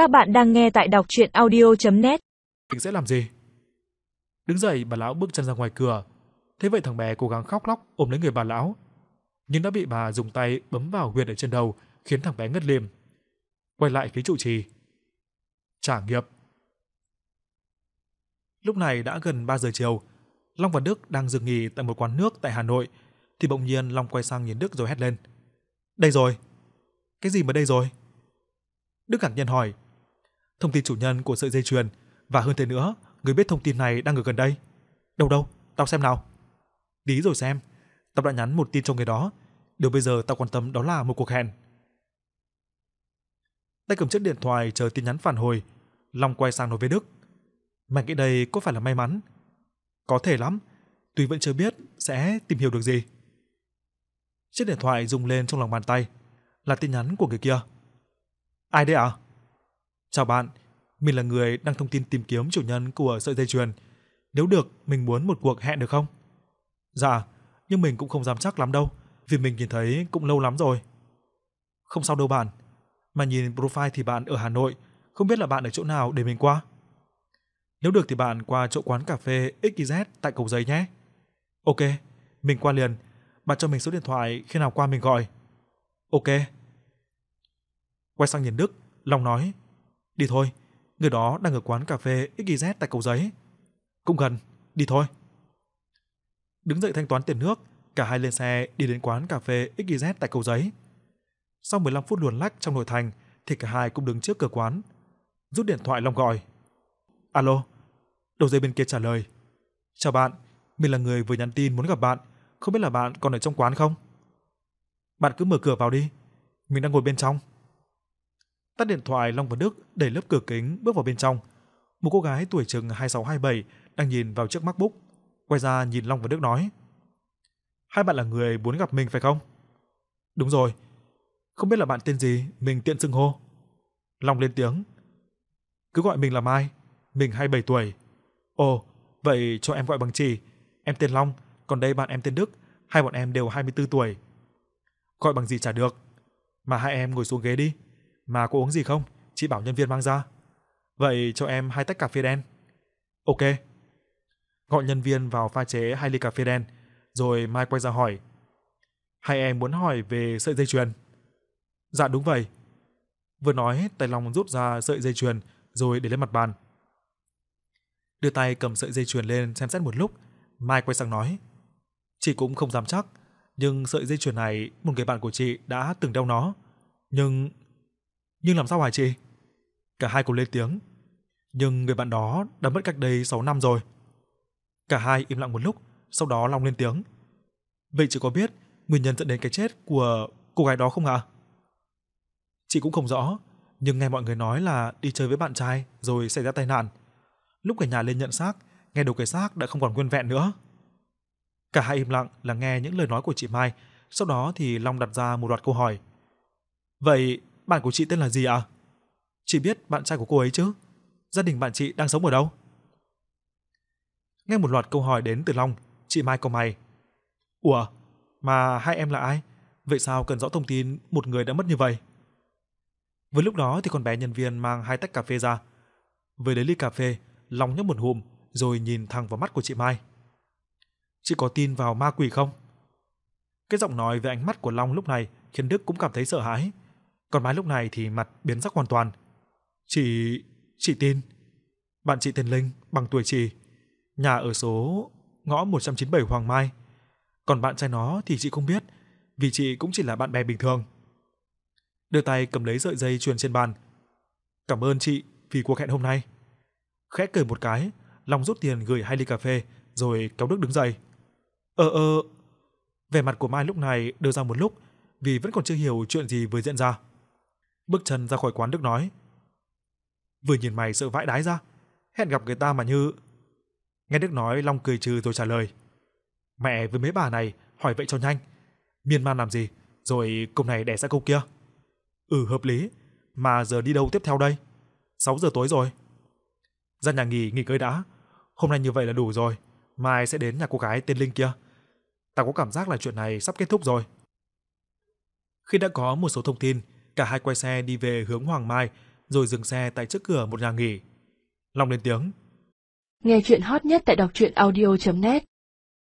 Các bạn đang nghe tại đọc chuyện audio.net mình sẽ làm gì? Đứng dậy, bà lão bước chân ra ngoài cửa. Thế vậy thằng bé cố gắng khóc lóc ôm lấy người bà lão. Nhưng đã bị bà dùng tay bấm vào huyệt ở trên đầu, khiến thằng bé ngất liềm. Quay lại phía trụ trì. Trả nghiệp. Lúc này đã gần 3 giờ chiều. Long và Đức đang dừng nghỉ tại một quán nước tại Hà Nội. Thì bỗng nhiên Long quay sang nhìn Đức rồi hét lên. Đây rồi. Cái gì mà đây rồi? Đức ngạc nhiên hỏi. Thông tin chủ nhân của sợi dây chuyền và hơn thế nữa, người biết thông tin này đang ở gần đây. Đâu đâu, tao xem nào. Tí rồi xem. Tao đã nhắn một tin cho người đó. Điều bây giờ tao quan tâm đó là một cuộc hẹn. Tay cầm chiếc điện thoại chờ tin nhắn phản hồi, Long quay sang nói với Đức. Mày nghĩ đây có phải là may mắn? Có thể lắm, tuy vẫn chưa biết sẽ tìm hiểu được gì. Chiếc điện thoại rung lên trong lòng bàn tay, là tin nhắn của người kia. Ai đấy ạ? Chào bạn, mình là người đăng thông tin tìm kiếm chủ nhân của sợi dây chuyền. Nếu được, mình muốn một cuộc hẹn được không? Dạ, nhưng mình cũng không dám chắc lắm đâu, vì mình nhìn thấy cũng lâu lắm rồi. Không sao đâu bạn, mà nhìn profile thì bạn ở Hà Nội, không biết là bạn ở chỗ nào để mình qua. Nếu được thì bạn qua chỗ quán cà phê XYZ tại cầu giấy nhé. Ok, mình qua liền. Bạn cho mình số điện thoại khi nào qua mình gọi. Ok. Quay sang nhìn Đức, Long nói. Đi thôi, người đó đang ở quán cà phê XYZ tại cầu giấy. Cũng gần, đi thôi. Đứng dậy thanh toán tiền nước, cả hai lên xe đi đến quán cà phê XYZ tại cầu giấy. Sau 15 phút luồn lách trong nội thành thì cả hai cũng đứng trước cửa quán. Rút điện thoại Long gọi. Alo. Đầu dây bên kia trả lời. Chào bạn, mình là người vừa nhắn tin muốn gặp bạn, không biết là bạn còn ở trong quán không? Bạn cứ mở cửa vào đi, mình đang ngồi bên trong. Tắt điện thoại Long và Đức đẩy lớp cửa kính bước vào bên trong. Một cô gái tuổi chừng 26-27 đang nhìn vào chiếc MacBook, quay ra nhìn Long và Đức nói: "Hai bạn là người muốn gặp mình phải không?" "Đúng rồi. Không biết là bạn tên gì, mình tiện xưng hô." Long lên tiếng. "Cứ gọi mình là Mai, mình 27 tuổi." "Ồ, vậy cho em gọi bằng chị. em tên Long, còn đây bạn em tên Đức, hai bọn em đều 24 tuổi." "Gọi bằng gì chả được, mà hai em ngồi xuống ghế đi." Mà có uống gì không? Chị bảo nhân viên mang ra. Vậy cho em hai tách cà phê đen. Ok. Gọi nhân viên vào pha chế hai ly cà phê đen, rồi Mai quay ra hỏi. Hai em muốn hỏi về sợi dây chuyền. Dạ đúng vậy. Vừa nói, tay Long rút ra sợi dây chuyền rồi để lên mặt bàn. Đưa tay cầm sợi dây chuyền lên xem xét một lúc, Mai quay sang nói. Chị cũng không dám chắc, nhưng sợi dây chuyền này một người bạn của chị đã từng đeo nó. Nhưng nhưng làm sao hả chị? Cả hai cùng lên tiếng. Nhưng người bạn đó đã mất cách đây 6 năm rồi. Cả hai im lặng một lúc, sau đó Long lên tiếng. Vậy chị có biết nguyên nhân dẫn đến cái chết của cô gái đó không ạ? Chị cũng không rõ, nhưng nghe mọi người nói là đi chơi với bạn trai rồi xảy ra tai nạn. Lúc cả nhà lên nhận xác, nghe đầu cái xác đã không còn nguyên vẹn nữa. Cả hai im lặng là nghe những lời nói của chị Mai, sau đó thì Long đặt ra một loạt câu hỏi. Vậy bạn của chị tên là gì ạ? À? Chị biết bạn trai của cô ấy chứ? Gia đình bạn chị đang sống ở đâu? Nghe một loạt câu hỏi đến từ Long, chị Mai câu mày. Ủa, mà hai em là ai? Vậy sao cần rõ thông tin một người đã mất như vậy? Với lúc đó thì con bé nhân viên mang hai tách cà phê ra. Với lấy ly cà phê, Long nhấp một hùm rồi nhìn thẳng vào mắt của chị Mai. Chị có tin vào ma quỷ không? Cái giọng nói về ánh mắt của Long lúc này khiến Đức cũng cảm thấy sợ hãi. Còn Mai lúc này thì mặt biến sắc hoàn toàn. Chị... chị tin. Bạn chị tên Linh, bằng tuổi chị. Nhà ở số ngõ 197 Hoàng Mai. Còn bạn trai nó thì chị không biết, vì chị cũng chỉ là bạn bè bình thường. Đưa tay cầm lấy sợi dây chuyền trên bàn. Cảm ơn chị vì cuộc hẹn hôm nay. Khẽ cười một cái, Long rút tiền gửi hai ly cà phê, rồi kéo Đức đứng dậy. Ờ ờ... Vẻ mặt của Mai lúc này đưa ra một lúc, vì vẫn còn chưa hiểu chuyện gì vừa diễn ra bước chân ra khỏi quán Đức nói. Vừa nhìn mày sợ vãi đái ra, hẹn gặp người ta mà như... Nghe Đức nói Long cười trừ rồi trả lời. Mẹ với mấy bà này hỏi vậy cho nhanh. Miên man làm gì, rồi câu này đẻ ra câu kia. Ừ hợp lý, mà giờ đi đâu tiếp theo đây? 6 giờ tối rồi. Ra nhà nghỉ nghỉ ngơi đã. Hôm nay như vậy là đủ rồi, mai sẽ đến nhà cô gái tên Linh kia. Tao có cảm giác là chuyện này sắp kết thúc rồi. Khi đã có một số thông tin, cả hai quay xe đi về hướng Hoàng Mai, rồi dừng xe tại trước cửa một nhà nghỉ. Long lên tiếng. Nghe chuyện hot nhất tại đọc truyện audio.net